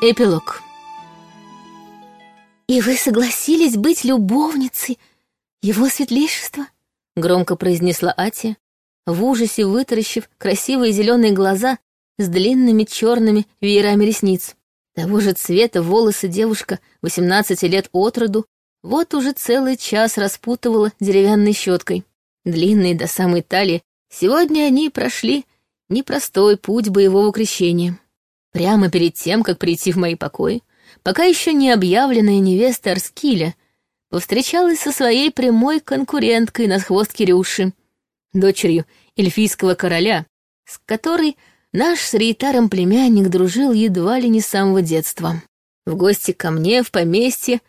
Эпилог. «И вы согласились быть любовницей его светлейшества?» — громко произнесла Атия, в ужасе вытаращив красивые зеленые глаза с длинными черными веерами ресниц. Того же цвета волосы девушка 18 лет от роду вот уже целый час распутывала деревянной щеткой. Длинные до самой талии, сегодня они прошли непростой путь боевого крещения. Прямо перед тем, как прийти в мои покои, пока еще не объявленная невеста Арскиля повстречалась со своей прямой конкуренткой на хвост Кирюши, дочерью эльфийского короля, с которой наш с Рейтаром племянник дружил едва ли не с самого детства. В гости ко мне в поместье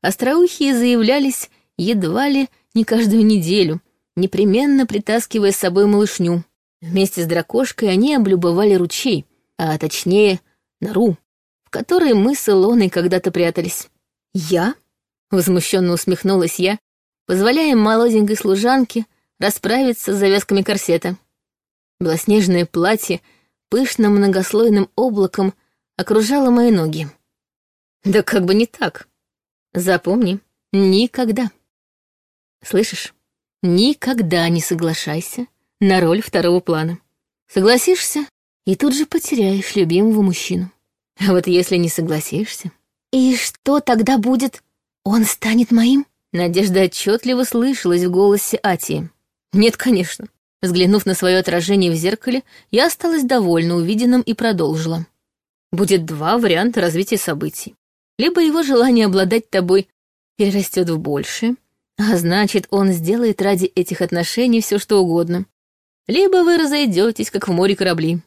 остроухие заявлялись едва ли не каждую неделю, непременно притаскивая с собой малышню. Вместе с дракошкой они облюбовали ручей, а точнее нору, в которой мы с Илоной когда-то прятались. «Я?» — возмущенно усмехнулась я, позволяя молоденькой служанке расправиться с завязками корсета. Белоснежное платье пышным многослойным облаком окружало мои ноги. Да как бы не так. Запомни, никогда. Слышишь? Никогда не соглашайся на роль второго плана. Согласишься, и тут же потеряешь любимого мужчину. А вот если не согласишься... И что тогда будет? Он станет моим? Надежда отчетливо слышалась в голосе Атии. Нет, конечно. Взглянув на свое отражение в зеркале, я осталась довольна увиденным и продолжила. Будет два варианта развития событий. Либо его желание обладать тобой перерастет в большее, а значит, он сделает ради этих отношений все что угодно. Либо вы разойдетесь, как в море корабли.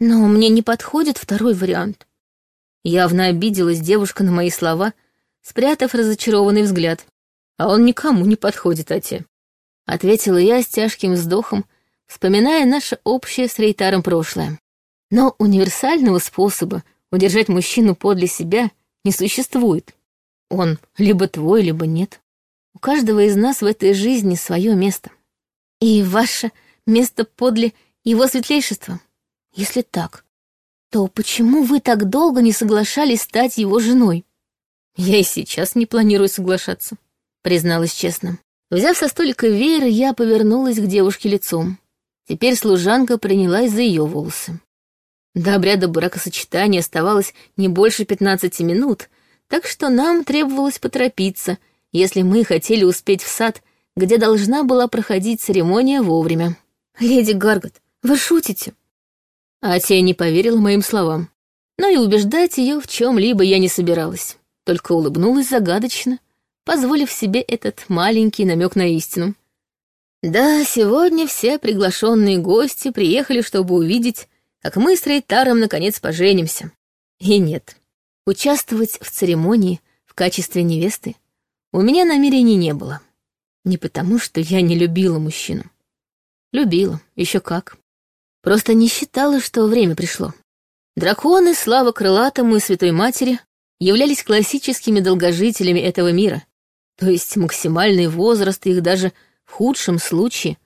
Но мне не подходит второй вариант. Явно обиделась девушка на мои слова, спрятав разочарованный взгляд. А он никому не подходит, Ати. Ответила я с тяжким вздохом, вспоминая наше общее с Рейтаром прошлое. Но универсального способа удержать мужчину подле себя не существует. Он либо твой, либо нет. У каждого из нас в этой жизни свое место. И ваше место подле его светлейшества. Если так, то почему вы так долго не соглашались стать его женой? Я и сейчас не планирую соглашаться, призналась честно. Взяв со столика веер, я повернулась к девушке лицом. Теперь служанка принялась за ее волосы. До обряда бракосочетания оставалось не больше пятнадцати минут, так что нам требовалось поторопиться, если мы хотели успеть в сад, где должна была проходить церемония вовремя. «Леди Гаргот, вы шутите?» Атия не поверила моим словам. Но и убеждать ее в чем-либо я не собиралась. Только улыбнулась загадочно, позволив себе этот маленький намек на истину. Да, сегодня все приглашенные гости приехали, чтобы увидеть, как мы с Рейтаром наконец поженимся. И нет, участвовать в церемонии в качестве невесты у меня намерений не было. Не потому, что я не любила мужчину. Любила, еще как. Просто не считала, что время пришло. Драконы, слава крылатому и святой матери, являлись классическими долгожителями этого мира, то есть максимальный возраст их даже в худшем случае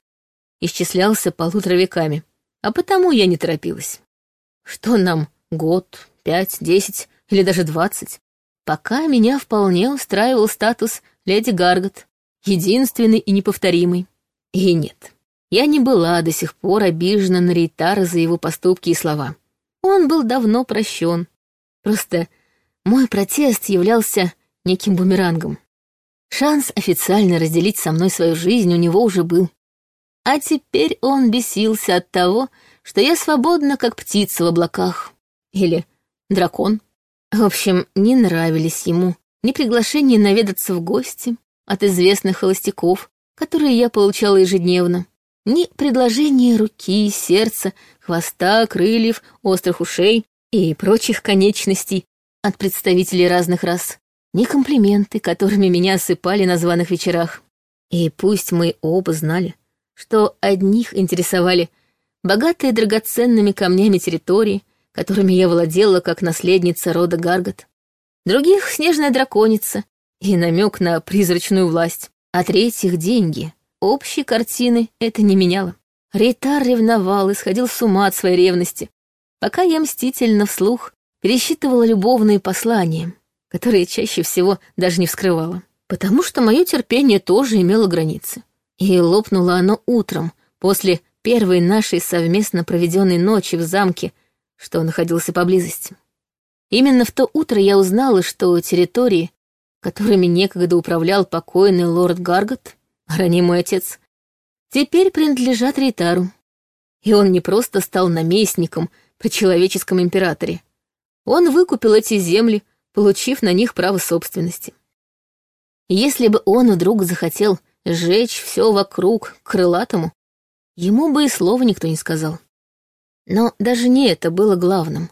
исчислялся полутора веками, а потому я не торопилась. Что нам, год, пять, десять или даже двадцать? Пока меня вполне устраивал статус леди Гаргот, единственный и неповторимый. И нет, я не была до сих пор обижена на Рейтара за его поступки и слова. Он был давно прощен. Просто мой протест являлся неким бумерангом. Шанс официально разделить со мной свою жизнь у него уже был. А теперь он бесился от того, что я свободна, как птица в облаках. Или дракон. В общем, не нравились ему ни приглашения наведаться в гости от известных холостяков, которые я получала ежедневно, ни предложения руки, сердца, хвоста, крыльев, острых ушей и прочих конечностей от представителей разных рас, ни комплименты, которыми меня осыпали на званых вечерах. И пусть мы оба знали, что одних интересовали богатые драгоценными камнями территории, которыми я владела как наследница рода Гаргот, других — снежная драконица и намек на призрачную власть, а третьих — деньги, Общей картины это не меняло. Рейтар ревновал и сходил с ума от своей ревности, пока я мстительно вслух пересчитывала любовные послания, которые чаще всего даже не вскрывала. Потому что мое терпение тоже имело границы. И лопнуло оно утром, после первой нашей совместно проведенной ночи в замке, что находился поблизости. Именно в то утро я узнала, что территории, которыми некогда управлял покойный лорд Гаргот, ранее мой отец, теперь принадлежат Рейтару. И он не просто стал наместником при человеческом императоре. Он выкупил эти земли, получив на них право собственности. Если бы он вдруг захотел сжечь все вокруг крылатому, ему бы и слова никто не сказал. Но даже не это было главным,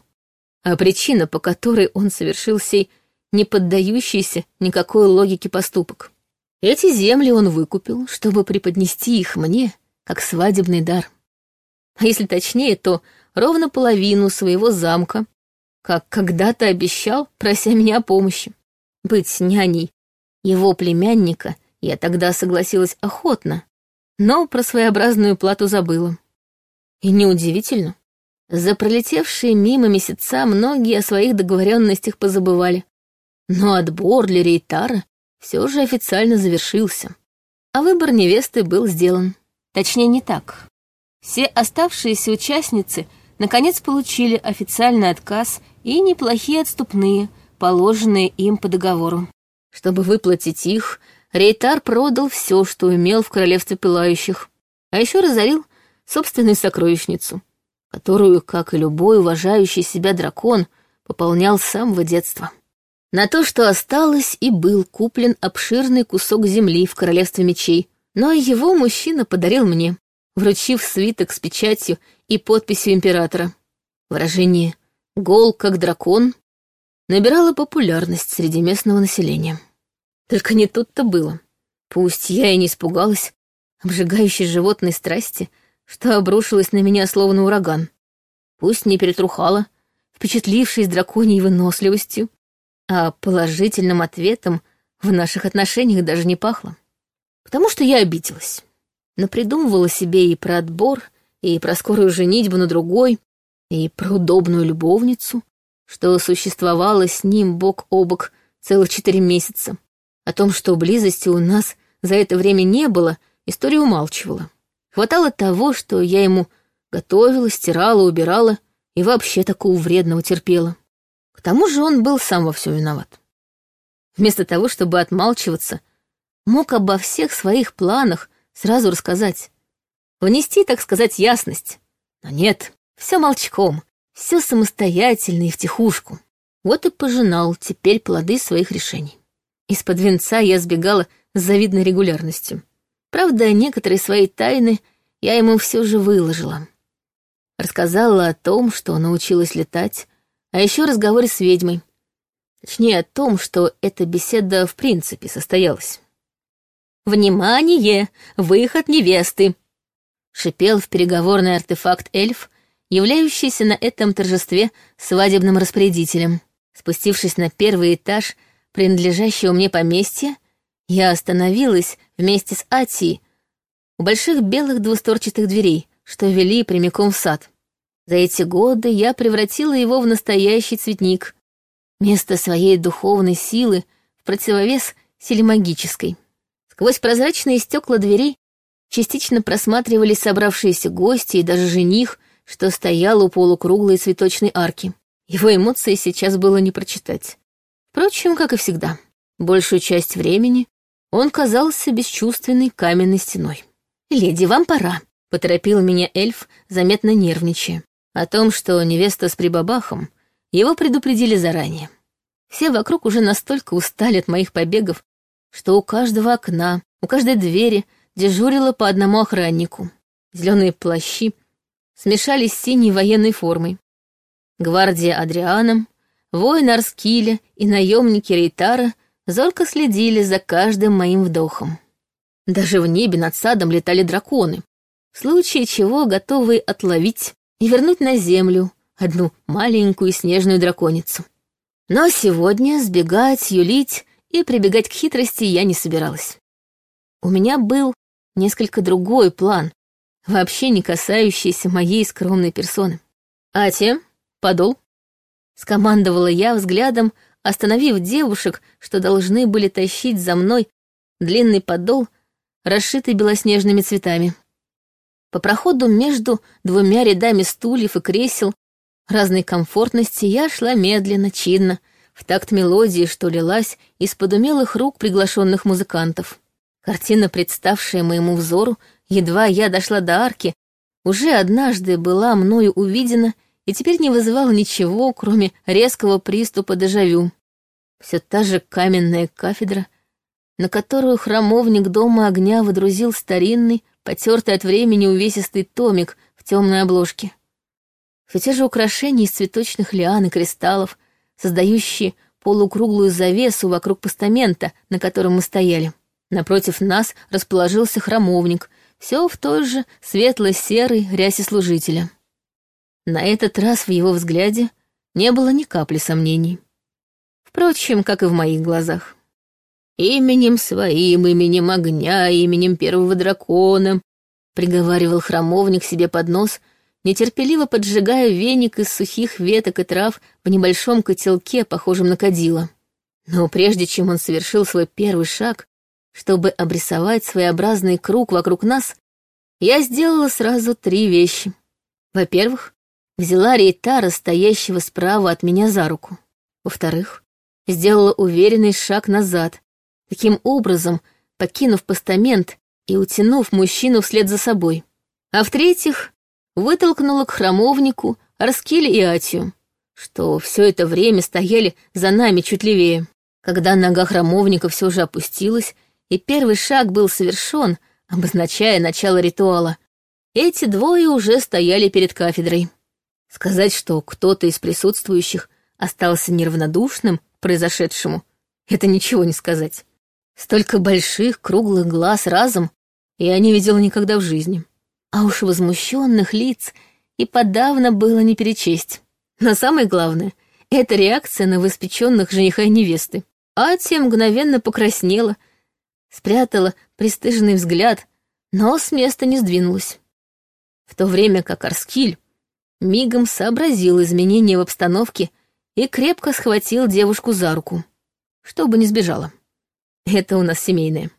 а причина, по которой он совершил сей не поддающийся никакой логике поступок. Эти земли он выкупил, чтобы преподнести их мне, как свадебный дар. А если точнее, то ровно половину своего замка, как когда-то обещал, прося меня о помощи. Быть няней его племянника я тогда согласилась охотно, но про своеобразную плату забыла. И неудивительно. За пролетевшие мимо месяца многие о своих договоренностях позабывали. Но отбор для Рейтара все же официально завершился. А выбор невесты был сделан. Точнее, не так. Все оставшиеся участницы наконец получили официальный отказ и неплохие отступные, положенные им по договору. Чтобы выплатить их, Рейтар продал все, что имел в Королевстве Пылающих, а еще разорил собственную сокровищницу, которую, как и любой уважающий себя дракон, пополнял с самого детства. На то, что осталось, и был куплен обширный кусок земли в Королевстве Мечей, но его мужчина подарил мне, вручив свиток с печатью и подписью императора. Выражение «гол как дракон» набирало популярность среди местного населения. Только не тут-то было. Пусть я и не испугалась обжигающей животной страсти, что обрушилась на меня словно ураган. Пусть не перетрухала, впечатлившись драконьей выносливостью, а положительным ответом в наших отношениях даже не пахло. Потому что я обиделась. Напридумывала себе и про отбор, и про скорую женитьбу на другой, и про удобную любовницу, что существовала с ним бок о бок целых четыре месяца. О том, что близости у нас за это время не было, история умалчивала. Хватало того, что я ему готовила, стирала, убирала и вообще такого вредного терпела. Тому же он был сам во всем виноват. Вместо того, чтобы отмалчиваться, мог обо всех своих планах сразу рассказать. Внести, так сказать, ясность. Но нет, все молчком, все самостоятельно и втихушку. Вот и пожинал теперь плоды своих решений. Из-под венца я сбегала с завидной регулярностью. Правда, некоторые свои тайны я ему все же выложила. Рассказала о том, что научилась летать, а еще разговоре с ведьмой. Точнее, о том, что эта беседа в принципе состоялась. «Внимание! Выход невесты!» Шипел в переговорный артефакт эльф, являющийся на этом торжестве свадебным распорядителем. Спустившись на первый этаж принадлежащего мне поместья, я остановилась вместе с Атией у больших белых двусторчатых дверей, что вели прямиком в сад. За эти годы я превратила его в настоящий цветник, место своей духовной силы в противовес силе магической. Сквозь прозрачные стекла дверей частично просматривались собравшиеся гости и даже жених, что стоял у полукруглой цветочной арки. Его эмоции сейчас было не прочитать. Впрочем, как и всегда, большую часть времени он казался бесчувственной каменной стеной. «Леди, вам пора», — поторопил меня эльф, заметно нервничая. О том, что невеста с прибабахом, его предупредили заранее. Все вокруг уже настолько устали от моих побегов, что у каждого окна, у каждой двери дежурило по одному охраннику. Зеленые плащи смешались с синей военной формой. Гвардия Адрианом, воин Арскиля и наемники Рейтара зорко следили за каждым моим вдохом. Даже в небе над садом летали драконы, в случае чего готовые отловить и вернуть на землю одну маленькую снежную драконицу. Но сегодня сбегать, юлить и прибегать к хитрости я не собиралась. У меня был несколько другой план, вообще не касающийся моей скромной персоны. Ати, подол. Скомандовала я взглядом, остановив девушек, что должны были тащить за мной длинный подол, расшитый белоснежными цветами. По проходу между двумя рядами стульев и кресел разной комфортности я шла медленно, чинно, в такт мелодии, что лилась из-под умелых рук приглашенных музыкантов. Картина, представшая моему взору, едва я дошла до арки, уже однажды была мною увидена и теперь не вызывала ничего, кроме резкого приступа дежавю. Все та же каменная кафедра, на которую храмовник дома огня выдрузил старинный, потертый от времени увесистый томик в темной обложке. Все те же украшения из цветочных лиан и кристаллов, создающие полукруглую завесу вокруг постамента, на котором мы стояли. Напротив нас расположился храмовник, все в той же светло-серой рясе служителя. На этот раз в его взгляде не было ни капли сомнений. Впрочем, как и в моих глазах. «Именем своим, именем огня, именем первого дракона», — приговаривал храмовник себе под нос — нетерпеливо поджигая веник из сухих веток и трав в небольшом котелке, похожем на кадило. Но прежде чем он совершил свой первый шаг, чтобы обрисовать своеобразный круг вокруг нас, я сделала сразу три вещи. Во-первых, взяла Рейтара, стоящего справа от меня за руку. Во-вторых, сделала уверенный шаг назад, таким образом покинув постамент и утянув мужчину вслед за собой. А в-третьих, вытолкнула к храмовнику Арскиле и Атию, что все это время стояли за нами чуть левее. Когда нога храмовника все же опустилась, и первый шаг был совершен, обозначая начало ритуала, эти двое уже стояли перед кафедрой. Сказать, что кто-то из присутствующих остался неравнодушным к произошедшему, это ничего не сказать. Столько больших, круглых глаз разом я не видела никогда в жизни а уж возмущенных лиц и подавно было не перечесть. Но самое главное — это реакция на воспеченных жениха и невесты. Атия мгновенно покраснела, спрятала пристыженный взгляд, но с места не сдвинулась. В то время как Арскиль мигом сообразил изменения в обстановке и крепко схватил девушку за руку, чтобы не сбежала. Это у нас семейное.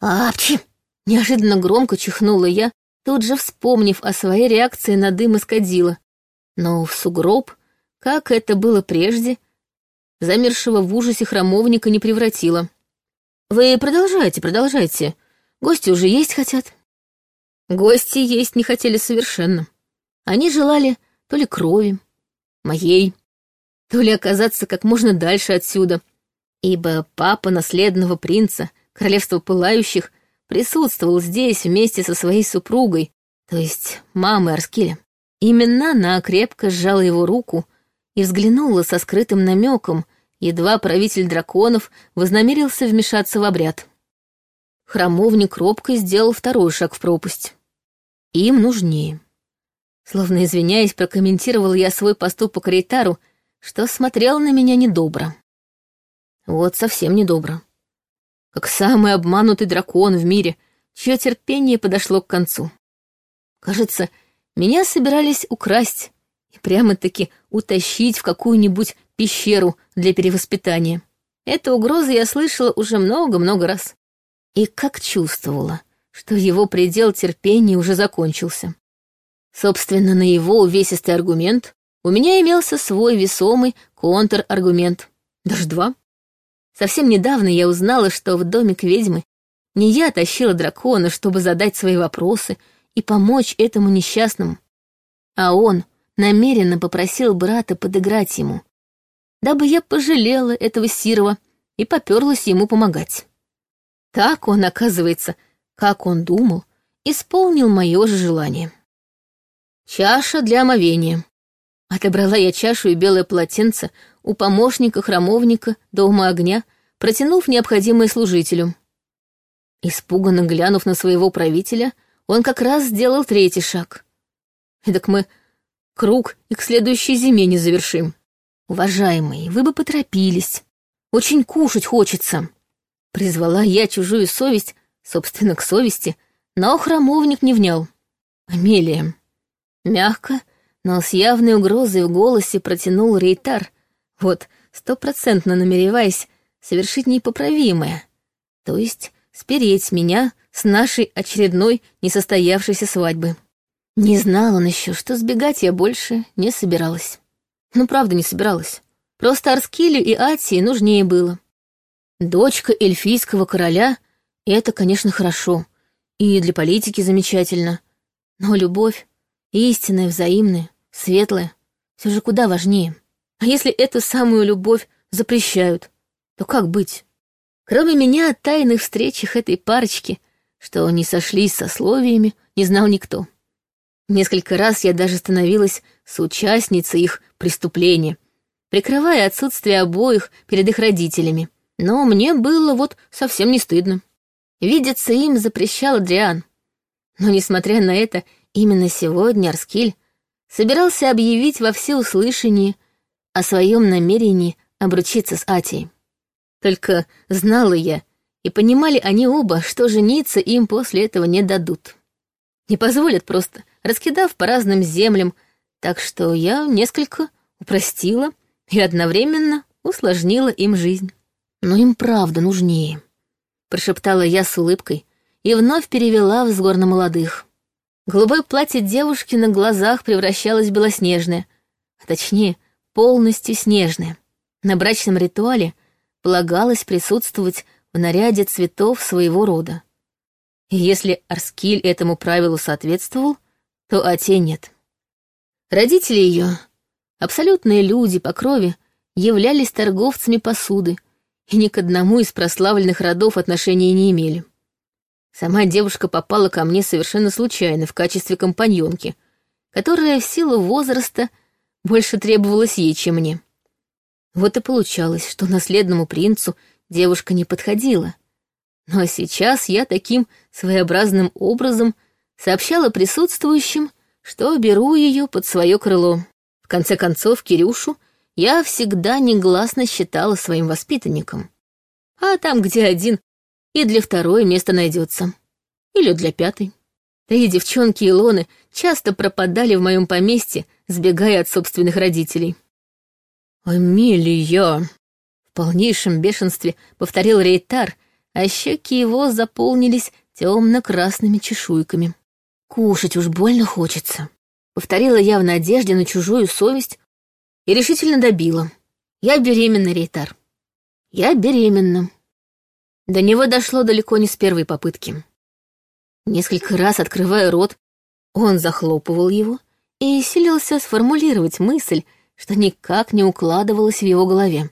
«Апчи!» — неожиданно громко чихнула я, тут же вспомнив о своей реакции на дым из кадила. Но в сугроб, как это было прежде, замершего в ужасе храмовника не превратило. «Вы продолжайте, продолжайте. Гости уже есть хотят». Гости есть не хотели совершенно. Они желали то ли крови, моей, то ли оказаться как можно дальше отсюда, ибо папа наследного принца, королевства пылающих, присутствовал здесь вместе со своей супругой, то есть мамой Арскеля. Именно она крепко сжала его руку и взглянула со скрытым намеком, едва правитель драконов вознамерился вмешаться в обряд. Храмовник робко сделал второй шаг в пропасть. Им нужнее. Словно извиняясь, прокомментировал я свой поступок Рейтару, что смотрел на меня недобро. Вот совсем недобро как самый обманутый дракон в мире, чье терпение подошло к концу. Кажется, меня собирались украсть и прямо-таки утащить в какую-нибудь пещеру для перевоспитания. Эту угрозу я слышала уже много-много раз. И как чувствовала, что его предел терпения уже закончился. Собственно, на его увесистый аргумент у меня имелся свой весомый контраргумент. Даже два. Совсем недавно я узнала, что в домик ведьмы не я тащила дракона, чтобы задать свои вопросы и помочь этому несчастному, а он намеренно попросил брата подыграть ему, дабы я пожалела этого Сирова и поперлась ему помогать. Так он, оказывается, как он думал, исполнил мое же желание. Чаша для омовения. Отобрала я чашу и белое полотенце у помощника-храмовника дома огня, протянув необходимое служителю. Испуганно глянув на своего правителя, он как раз сделал третий шаг. Эдак мы круг и к следующей зиме не завершим. Уважаемые, вы бы поторопились. Очень кушать хочется. Призвала я чужую совесть, собственно, к совести, но храмовник не внял. Амелия. Мягко, но с явной угрозой в голосе протянул Рейтар, вот, стопроцентно намереваясь совершить непоправимое, то есть спереть меня с нашей очередной несостоявшейся свадьбы. Не знал он еще, что сбегать я больше не собиралась. Ну, правда, не собиралась. Просто Арскилю и Атии нужнее было. Дочка эльфийского короля — это, конечно, хорошо. И для политики замечательно. Но любовь, истинная, взаимная, светлая, все же куда важнее. А если эту самую любовь запрещают, то как быть? Кроме меня, о тайных встречах этой парочки, что они сошлись со словиями, не знал никто. Несколько раз я даже становилась соучастницей их преступления, прикрывая отсутствие обоих перед их родителями. Но мне было вот совсем не стыдно. Видеться им запрещал Адриан. Но, несмотря на это, именно сегодня Арскиль собирался объявить во всеуслышание о своем намерении обручиться с Атией. Только знала я, и понимали они оба, что жениться им после этого не дадут. Не позволят просто, раскидав по разным землям, так что я несколько упростила и одновременно усложнила им жизнь. Но им правда нужнее, прошептала я с улыбкой и вновь перевела взор на молодых. Голубое платье девушки на глазах превращалось в белоснежное, а точнее, полностью снежное. На брачном ритуале полагалось присутствовать в наряде цветов своего рода. И если Арскиль этому правилу соответствовал, то Ате нет. Родители ее, абсолютные люди по крови, являлись торговцами посуды и ни к одному из прославленных родов отношения не имели. Сама девушка попала ко мне совершенно случайно в качестве компаньонки, которая в силу возраста больше требовалась ей, чем мне. Вот и получалось, что наследному принцу девушка не подходила. Но сейчас я таким своеобразным образом сообщала присутствующим, что беру ее под свое крыло. В конце концов, Кирюшу я всегда негласно считала своим воспитанником. А там, где один, и для второй место найдется. Или для пятой. Да и девчонки Илоны часто пропадали в моем поместье, сбегая от собственных родителей. «Амелия!» В полнейшем бешенстве повторил Рейтар, а щеки его заполнились темно-красными чешуйками. «Кушать уж больно хочется», — повторила я в надежде на чужую совесть и решительно добила. «Я беременна, Рейтар. Я беременна». До него дошло далеко не с первой попытки. Несколько раз открывая рот, он захлопывал его и силился сформулировать мысль, что никак не укладывалось в его голове.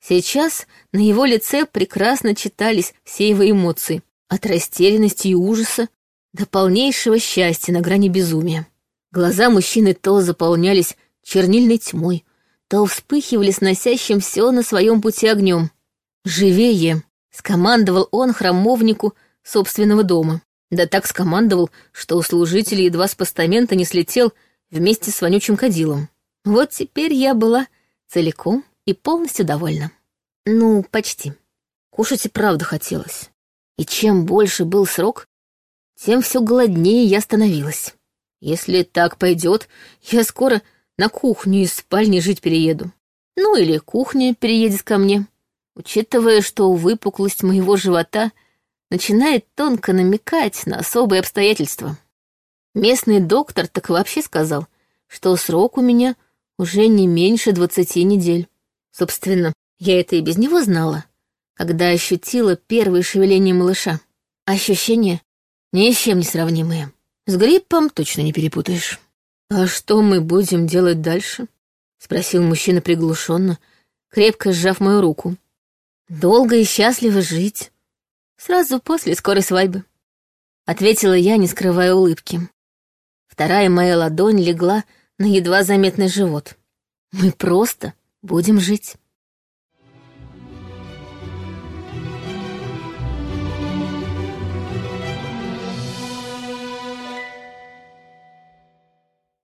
Сейчас на его лице прекрасно читались все его эмоции, от растерянности и ужаса до полнейшего счастья на грани безумия. Глаза мужчины то заполнялись чернильной тьмой, то вспыхивали сносящим все на своем пути огнем. «Живее!» — скомандовал он храмовнику собственного дома. Да так скомандовал, что у служителей едва с постамента не слетел вместе с вонючим кадилом. Вот теперь я была целиком и полностью довольна. Ну, почти. Кушать и правда хотелось. И чем больше был срок, тем все голоднее я становилась. Если так пойдет, я скоро на кухню из спальни жить перееду. Ну или кухня переедет ко мне. Учитывая, что выпуклость моего живота начинает тонко намекать на особые обстоятельства. Местный доктор так вообще сказал, что срок у меня — уже не меньше двадцати недель. Собственно, я это и без него знала, когда ощутила первые шевеления малыша. Ощущения ни с чем не сравнимые. С гриппом точно не перепутаешь. «А что мы будем делать дальше?» — спросил мужчина приглушенно, крепко сжав мою руку. «Долго и счастливо жить. Сразу после скорой свадьбы», — ответила я, не скрывая улыбки. Вторая моя ладонь легла на едва заметный живот. Мы просто будем жить.